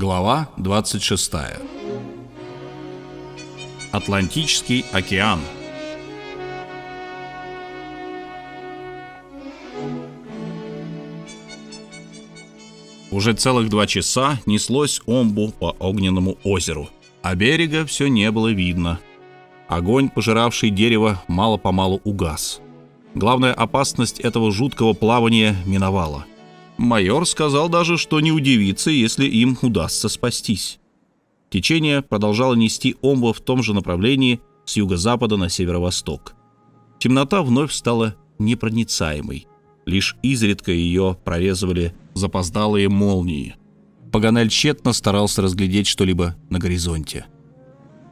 Глава 26. Атлантический океан. Уже целых два часа неслось омбу по огненному озеру, а берега все не было видно. Огонь, пожиравший дерево, мало-помалу угас. Главная опасность этого жуткого плавания миновала. Майор сказал даже, что не удивится, если им удастся спастись. Течение продолжало нести омбу в том же направлении с юго-запада на северо-восток. Темнота вновь стала непроницаемой. Лишь изредка ее прорезывали запоздалые молнии. Паганель тщетно старался разглядеть что-либо на горизонте.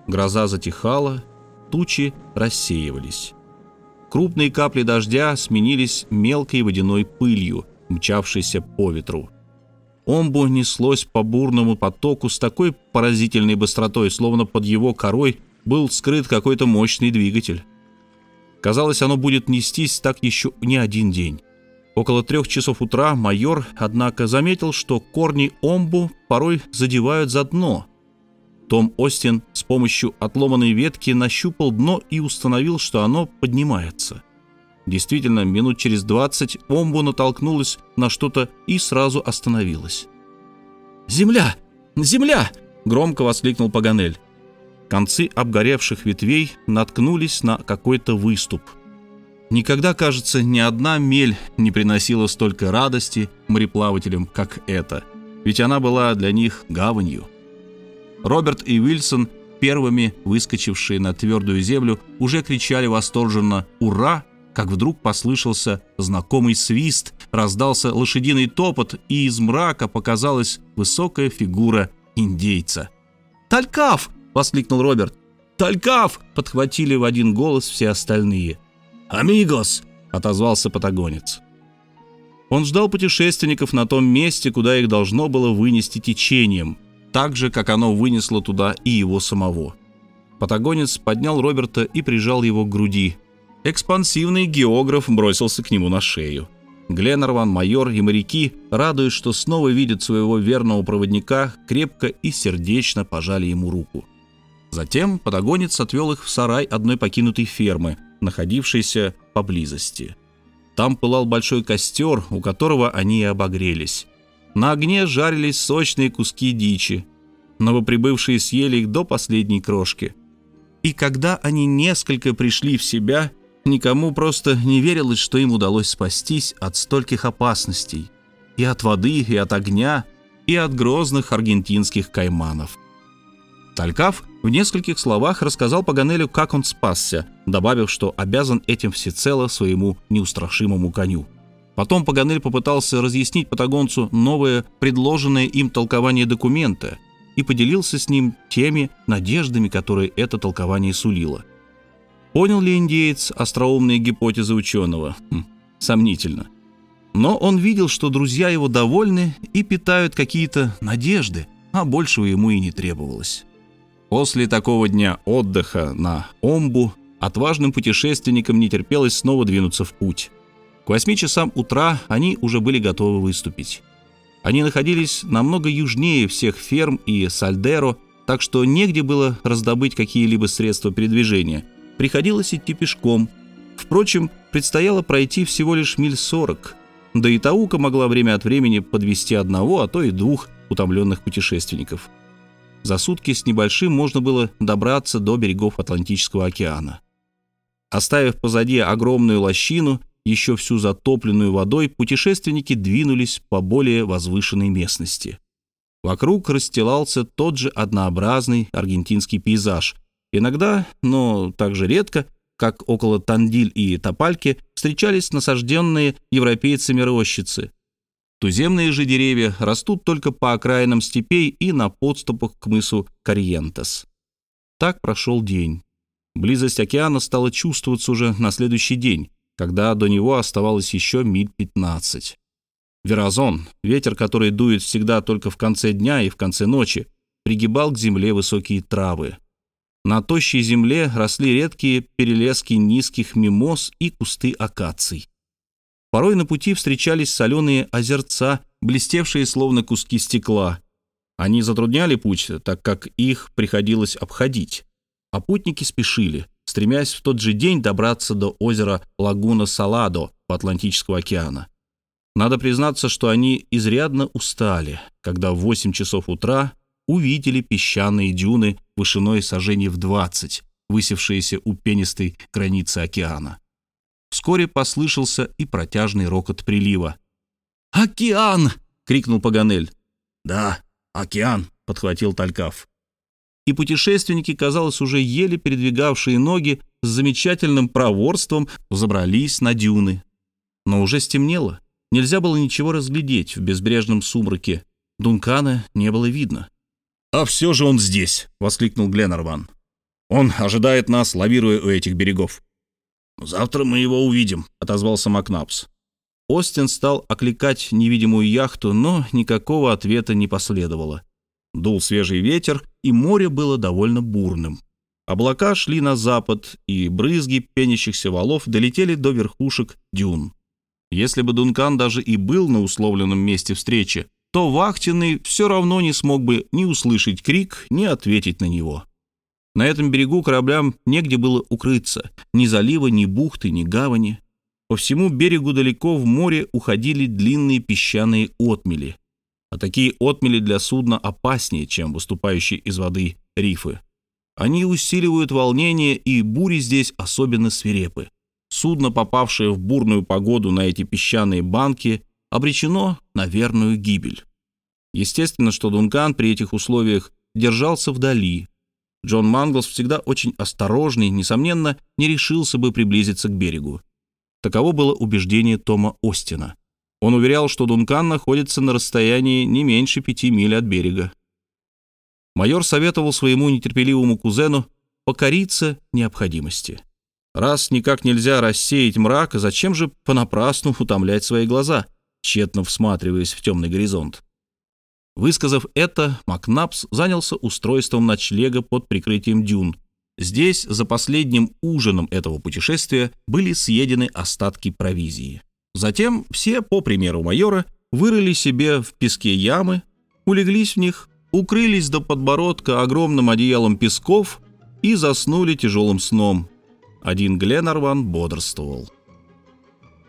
Гроза затихала, тучи рассеивались. Крупные капли дождя сменились мелкой водяной пылью, мчавшейся по ветру. Омбу неслось по бурному потоку с такой поразительной быстротой, словно под его корой был скрыт какой-то мощный двигатель. Казалось, оно будет нестись так еще не один день. Около трех часов утра майор, однако, заметил, что корни омбу порой задевают за дно. Том Остин с помощью отломанной ветки нащупал дно и установил, что оно поднимается. Действительно, минут через двадцать омбу натолкнулась на что-то и сразу остановилась. «Земля! Земля!» — громко воскликнул Паганель. Концы обгоревших ветвей наткнулись на какой-то выступ — Никогда, кажется, ни одна мель не приносила столько радости мореплавателям, как эта, ведь она была для них гаванью. Роберт и Уильсон, первыми выскочившие на твердую землю, уже кричали восторженно «Ура!», как вдруг послышался знакомый свист, раздался лошадиный топот, и из мрака показалась высокая фигура индейца. «Талькав!» — воскликнул Роберт. «Талькав!» — подхватили в один голос все остальные — «Амигос!» — отозвался патагонец. Он ждал путешественников на том месте, куда их должно было вынести течением, так же, как оно вынесло туда и его самого. Патагонец поднял Роберта и прижал его к груди. Экспансивный географ бросился к нему на шею. Гленнерван, майор и моряки, радуясь, что снова видят своего верного проводника, крепко и сердечно пожали ему руку. Затем патагонец отвел их в сарай одной покинутой фермы, находившейся поблизости. Там пылал большой костер, у которого они и обогрелись. На огне жарились сочные куски дичи. Новоприбывшие съели их до последней крошки. И когда они несколько пришли в себя, никому просто не верилось, что им удалось спастись от стольких опасностей. И от воды, и от огня, и от грозных аргентинских кайманов. Талькав в нескольких словах рассказал Паганелю, как он спасся, добавив, что обязан этим всецело своему неустрашимому коню. Потом Паганель попытался разъяснить патагонцу новое, предложенное им толкование документа и поделился с ним теми надеждами, которые это толкование сулило. Понял ли индеец остроумные гипотезы ученого? Хм, сомнительно. Но он видел, что друзья его довольны и питают какие-то надежды, а большего ему и не требовалось. После такого дня отдыха на Омбу отважным путешественникам не терпелось снова двинуться в путь. К восьми часам утра они уже были готовы выступить. Они находились намного южнее всех ферм и Сальдеро, так что негде было раздобыть какие-либо средства передвижения. Приходилось идти пешком. Впрочем, предстояло пройти всего лишь миль сорок. Да и Таука могла время от времени подвести одного, а то и двух утомленных путешественников – за сутки с небольшим можно было добраться до берегов Атлантического океана. Оставив позади огромную лощину, еще всю затопленную водой, путешественники двинулись по более возвышенной местности. Вокруг расстилался тот же однообразный аргентинский пейзаж. Иногда, но также редко, как около Тандиль и Топальки, встречались насажденные европейцами рощицы, Туземные же деревья растут только по окраинам степей и на подступах к мысу Карьентес. Так прошел день. Близость океана стала чувствоваться уже на следующий день, когда до него оставалось еще миль 15. Верозон, ветер, который дует всегда только в конце дня и в конце ночи, пригибал к земле высокие травы. На тощей земле росли редкие перелески низких мимоз и кусты акаций. Порой на пути встречались соленые озерца, блестевшие словно куски стекла. Они затрудняли путь, так как их приходилось обходить. А путники спешили, стремясь в тот же день добраться до озера Лагуна Саладо у Атлантического океана. Надо признаться, что они изрядно устали, когда в 8 часов утра увидели песчаные дюны вышиной сажений в 20, высевшиеся у пенистой границы океана. Вскоре послышался и протяжный рокот прилива. «Океан!» — крикнул Паганель. «Да, океан!» — подхватил Талькав. И путешественники, казалось, уже еле передвигавшие ноги, с замечательным проворством забрались на дюны. Но уже стемнело. Нельзя было ничего разглядеть в безбрежном сумраке. Дункана не было видно. «А все же он здесь!» — воскликнул Гленнерван. «Он ожидает нас, лавируя у этих берегов». «Завтра мы его увидим», — отозвался Макнапс. Остин стал окликать невидимую яхту, но никакого ответа не последовало. Дул свежий ветер, и море было довольно бурным. Облака шли на запад, и брызги пенящихся валов долетели до верхушек дюн. Если бы Дункан даже и был на условленном месте встречи, то вахтенный все равно не смог бы ни услышать крик, ни ответить на него. На этом берегу кораблям негде было укрыться, ни залива, ни бухты, ни гавани. По всему берегу далеко в море уходили длинные песчаные отмели. А такие отмели для судна опаснее, чем выступающие из воды рифы. Они усиливают волнение, и бури здесь особенно свирепы. Судно, попавшее в бурную погоду на эти песчаные банки, обречено на верную гибель. Естественно, что Дункан при этих условиях держался вдали. Джон Манглс, всегда очень осторожный, несомненно, не решился бы приблизиться к берегу. Таково было убеждение Тома Остина. Он уверял, что Дункан находится на расстоянии не меньше пяти миль от берега. Майор советовал своему нетерпеливому кузену покориться необходимости. Раз никак нельзя рассеять мрак, зачем же понапрасну утомлять свои глаза — тщетно всматриваясь в темный горизонт. Высказав это, Макнапс занялся устройством ночлега под прикрытием дюн. Здесь, за последним ужином этого путешествия, были съедены остатки провизии. Затем все, по примеру майора, вырыли себе в песке ямы, улеглись в них, укрылись до подбородка огромным одеялом песков и заснули тяжелым сном. Один Гленарван бодрствовал.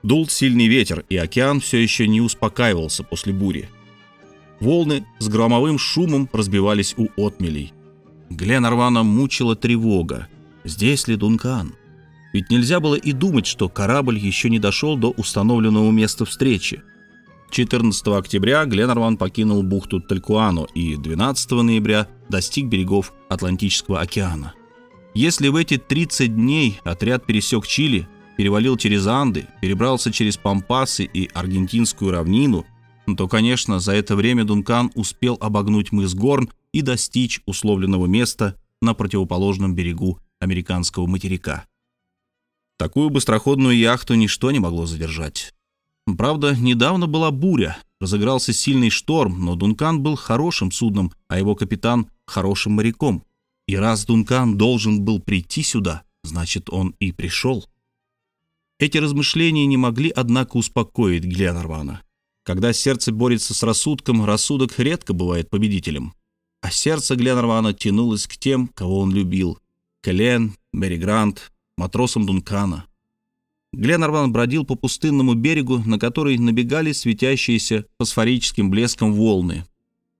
Дул сильный ветер, и океан все еще не успокаивался после бури. Волны с громовым шумом разбивались у отмелей. Гленарвана мучила тревога. Здесь ли Дункан? Ведь нельзя было и думать, что корабль еще не дошел до установленного места встречи. 14 октября Гленарван покинул бухту Талькуану и 12 ноября достиг берегов Атлантического океана. Если в эти 30 дней отряд пересек Чили – перевалил через Анды, перебрался через Пампасы и Аргентинскую равнину, то, конечно, за это время Дункан успел обогнуть мыс Горн и достичь условленного места на противоположном берегу американского материка. Такую быстроходную яхту ничто не могло задержать. Правда, недавно была буря, разыгрался сильный шторм, но Дункан был хорошим судном, а его капитан — хорошим моряком. И раз Дункан должен был прийти сюда, значит, он и пришел. Эти размышления не могли, однако, успокоить Гленарвана. Когда сердце борется с рассудком, рассудок редко бывает победителем. А сердце Гленарвана тянулось к тем, кого он любил. К Элен, Мэри Грант, матросам Дункана. Гленарван бродил по пустынному берегу, на который набегали светящиеся фосфорическим блеском волны.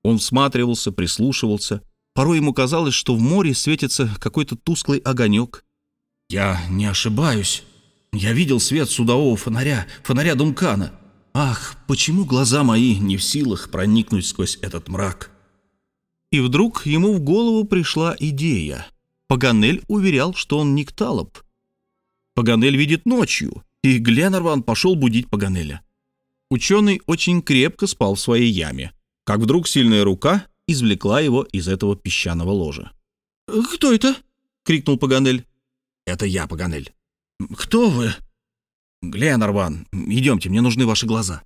Он всматривался, прислушивался. Порой ему казалось, что в море светится какой-то тусклый огонек. «Я не ошибаюсь», я видел свет судового фонаря, фонаря Дункана. Ах, почему глаза мои не в силах проникнуть сквозь этот мрак? И вдруг ему в голову пришла идея. Паганель уверял, что он Никталоп. Паганель видит ночью, и Гленнерван пошел будить Паганеля. Ученый очень крепко спал в своей яме, как вдруг сильная рука извлекла его из этого песчаного ложа. «Кто это?» — крикнул Паганель. «Это я, Паганель. «Кто вы?» «Гленарван, идемте, мне нужны ваши глаза».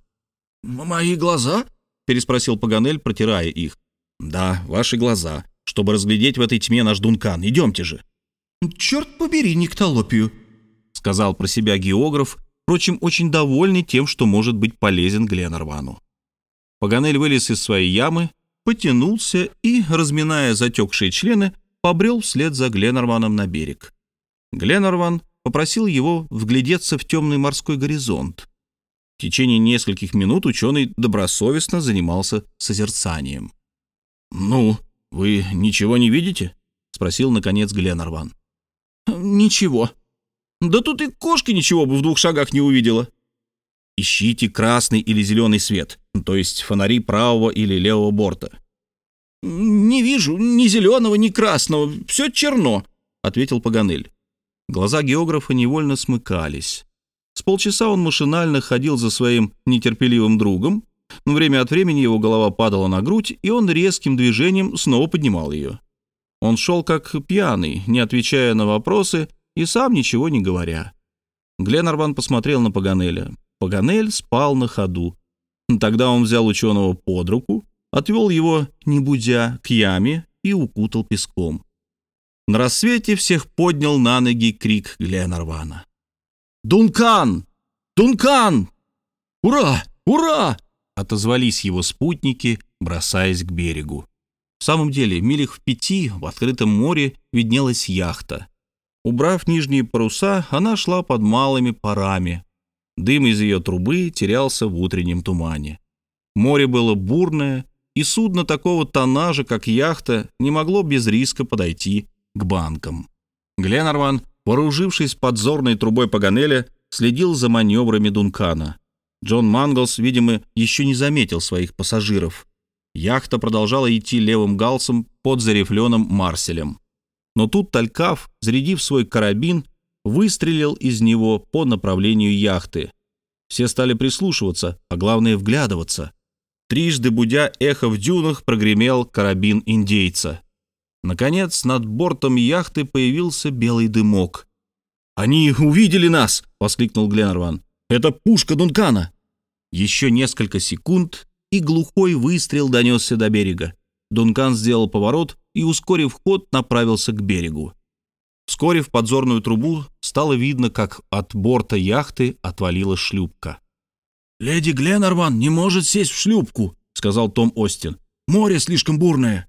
«Мои глаза?» — переспросил Паганель, протирая их. «Да, ваши глаза, чтобы разглядеть в этой тьме наш Дункан. Идемте же». «Черт побери, Никтолопию», — сказал про себя географ, впрочем, очень довольный тем, что может быть полезен Гленарвану. Паганель вылез из своей ямы потянулся и, разминая затекшие члены, побрел вслед за Гленнерваном на берег. Гленнерван попросил его вглядеться в темный морской горизонт. В течение нескольких минут ученый добросовестно занимался созерцанием. «Ну, вы ничего не видите?» — спросил, наконец, Гленнерван. «Ничего. Да тут и кошка ничего бы в двух шагах не увидела». «Ищите красный или зеленый свет, то есть фонари правого или левого борта». «Не вижу ни зеленого, ни красного. Все черно», — ответил Паганель. Глаза географа невольно смыкались. С полчаса он машинально ходил за своим нетерпеливым другом, но время от времени его голова падала на грудь, и он резким движением снова поднимал ее. Он шел как пьяный, не отвечая на вопросы и сам ничего не говоря. Гленарван посмотрел на Паганеля. Паганель спал на ходу. Тогда он взял ученого под руку, отвел его, не будя, к яме и укутал песком. На рассвете всех поднял на ноги крик Гленарвана. «Дункан! Дункан! Ура! Ура!» отозвались его спутники, бросаясь к берегу. В самом деле, милях в пяти в открытом море виднелась яхта. Убрав нижние паруса, она шла под малыми парами. Дым из ее трубы терялся в утреннем тумане. Море было бурное, и судно такого тоннажа, как яхта, не могло без риска подойти к банкам. Гленарван, вооружившись подзорной трубой Паганеля, следил за маневрами Дункана. Джон Манглс, видимо, еще не заметил своих пассажиров. Яхта продолжала идти левым галсом под зарифленным Марселем. Но тут Талькав, зарядив свой карабин, выстрелил из него по направлению яхты. Все стали прислушиваться, а главное вглядываться. Трижды будя эхо в дюнах, прогремел карабин индейца. Наконец, над бортом яхты появился белый дымок. «Они увидели нас!» — воскликнул Гленарван. «Это пушка Дункана!» Еще несколько секунд, и глухой выстрел донесся до берега. Дункан сделал поворот и, ускорив ход, направился к берегу. Вскоре в подзорную трубу стало видно, как от борта яхты отвалилась шлюпка. «Леди Гленнерван не может сесть в шлюпку», — сказал Том Остин. «Море слишком бурное».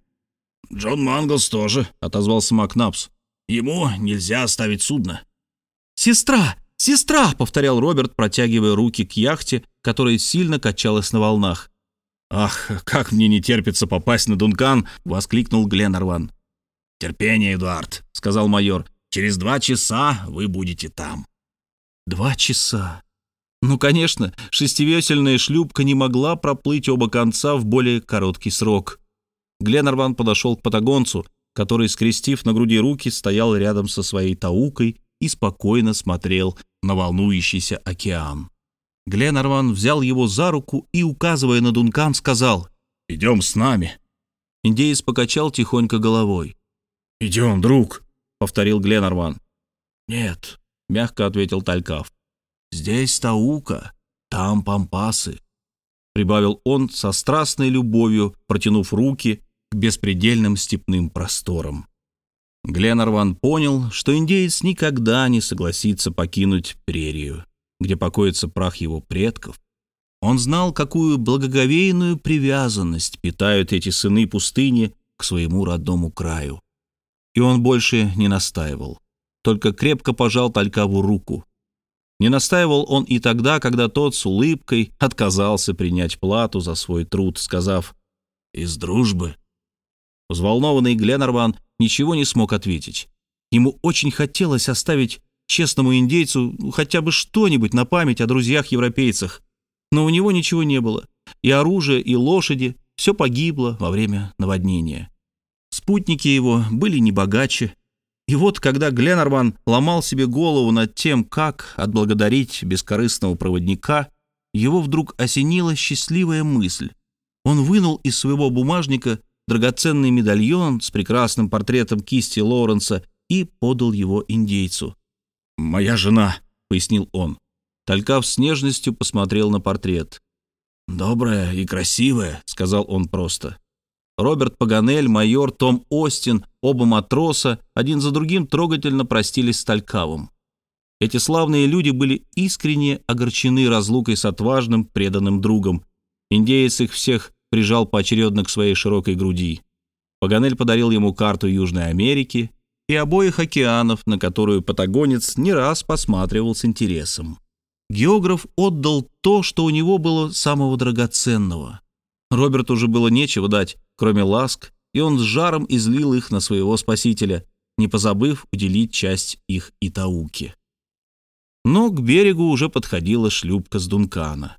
«Джон Манглс тоже», — отозвался Макнапс. «Ему нельзя оставить судно». «Сестра! Сестра!» — повторял Роберт, протягивая руки к яхте, которая сильно качалась на волнах. «Ах, как мне не терпится попасть на Дункан!» — воскликнул Гленнерван. «Терпение, Эдуард», — сказал майор. «Через два часа вы будете там». «Два часа?» Ну, конечно, шестивесельная шлюпка не могла проплыть оба конца в более короткий срок. Гленнерван подошел к патагонцу, который, скрестив на груди руки, стоял рядом со своей таукой и спокойно смотрел на волнующийся океан. Гленнерван взял его за руку и, указывая на Дункан, сказал «Идем с нами». Индеец покачал тихонько головой. «Идем, друг», — повторил Гленнерван. «Нет», — мягко ответил Талькав. «Здесь Таука, там пампасы прибавил он со страстной любовью, протянув руки беспредельным степным просторам. Гленарван понял, что индеец никогда не согласится покинуть прерию, где покоится прах его предков. Он знал, какую благоговейную привязанность питают эти сыны пустыни к своему родному краю. И он больше не настаивал, только крепко пожал Талькаву руку, не настаивал он и тогда, когда тот с улыбкой отказался принять плату за свой труд, сказав «из дружбы». Взволнованный Гленнерван ничего не смог ответить. Ему очень хотелось оставить честному индейцу хотя бы что-нибудь на память о друзьях-европейцах, но у него ничего не было. И оружие, и лошади — все погибло во время наводнения. Спутники его были не богаче, и вот, когда Гленнерван ломал себе голову над тем, как отблагодарить бескорыстного проводника, его вдруг осенила счастливая мысль. Он вынул из своего бумажника драгоценный медальон с прекрасным портретом кисти Лоуренса и подал его индейцу. «Моя жена», — пояснил он. Талькав с нежностью посмотрел на портрет. «Добрая и красивая», — сказал он просто. Роберт Паганель, майор Том Остин, оба матроса один за другим трогательно простились с Талькавом. Эти славные люди были искренне огорчены разлукой с отважным, преданным другом. Индеец их всех прижал поочередно к своей широкой груди. Паганель подарил ему карту Южной Америки и обоих океанов, на которую патагонец не раз посматривал с интересом. Географ отдал то, что у него было самого драгоценного. Роберту уже было нечего дать, кроме ласк, и он с жаром излил их на своего спасителя, не позабыв уделить часть их и Тауке. Но к берегу уже подходила шлюпка с Дункана.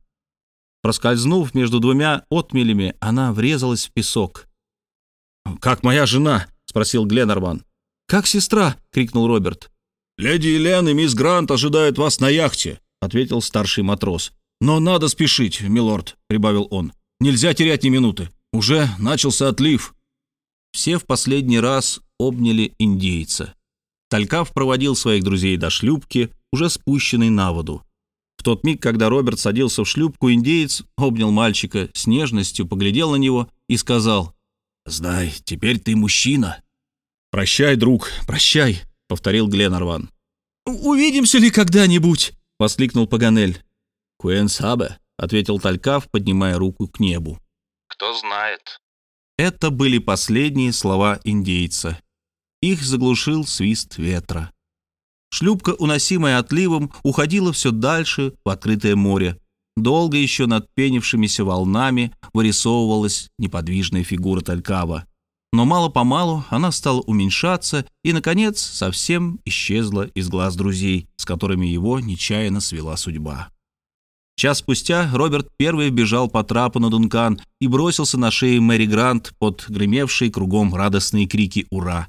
Проскользнув между двумя отмелями, она врезалась в песок. «Как моя жена?» — спросил Гленнерман. «Как сестра?» — крикнул Роберт. «Леди Елен и мисс Грант ожидают вас на яхте», — ответил старший матрос. «Но надо спешить, милорд», — прибавил он. «Нельзя терять ни минуты. Уже начался отлив». Все в последний раз обняли индейца. Талькав проводил своих друзей до шлюпки, уже спущенной на воду. В тот миг, когда Роберт садился в шлюпку, индеец обнял мальчика, с нежностью поглядел на него и сказал, «Знай, теперь ты мужчина». «Прощай, друг, прощай», — повторил Гленарван. «Увидимся ли когда-нибудь?» — воскликнул Паганель. «Куэн Сабе», — ответил Талькав, поднимая руку к небу. «Кто знает». Это были последние слова индейца. Их заглушил свист ветра. Шлюпка, уносимая отливом, уходила все дальше в открытое море. Долго еще над пенившимися волнами вырисовывалась неподвижная фигура Талькава. Но мало-помалу она стала уменьшаться и, наконец, совсем исчезла из глаз друзей, с которыми его нечаянно свела судьба. Час спустя Роберт первый бежал по трапу на Дункан и бросился на шею Мэри Грант под гремевшие кругом радостные крики «Ура!».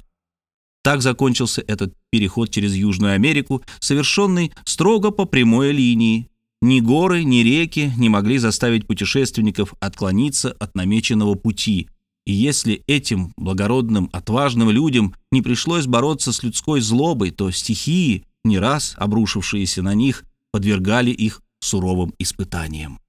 Так закончился этот переход через Южную Америку, совершенный строго по прямой линии. Ни горы, ни реки не могли заставить путешественников отклониться от намеченного пути. И если этим благородным, отважным людям не пришлось бороться с людской злобой, то стихии, не раз обрушившиеся на них, подвергали их суровым испытаниям.